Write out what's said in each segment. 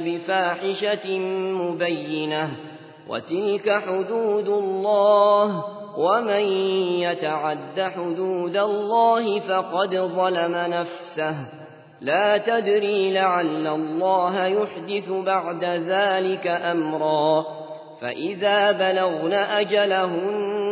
بفاحشة مبينة وتلك حدود الله ومن يتعد حدود الله فقد ظلم نفسه لا تدري لعل الله يحدث بعد ذلك أمرا فإذا بلغن أجلهن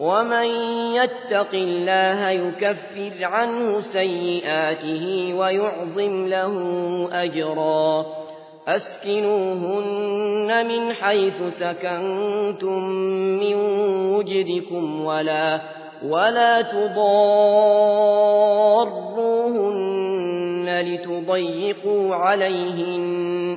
ومن يتق الله يكفر عنه سيئاته ويعظم له أجرا أسكنوهن من حيث سكنتم من وجدكم ولا ولا تضاروهن لتضيقوا عليهن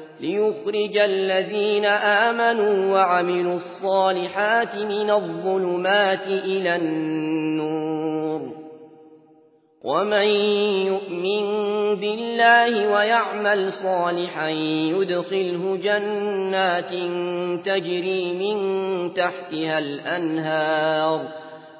ليخرج الذين آمنوا وعملوا الصالحات من الظلمات إلى النور. ومن يؤمن بالله ويعمل صالحا يدخله جنات تجري من تحتها الأنهار.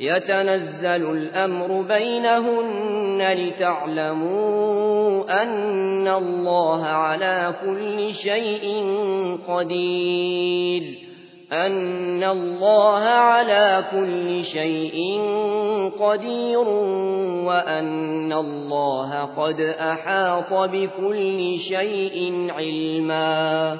يتنزل الأمر بينهن لتعلموا أن الله على كل شيء قدير. أن الله على كل شيء قدير وأن الله قد أحاط بكل شيء علما.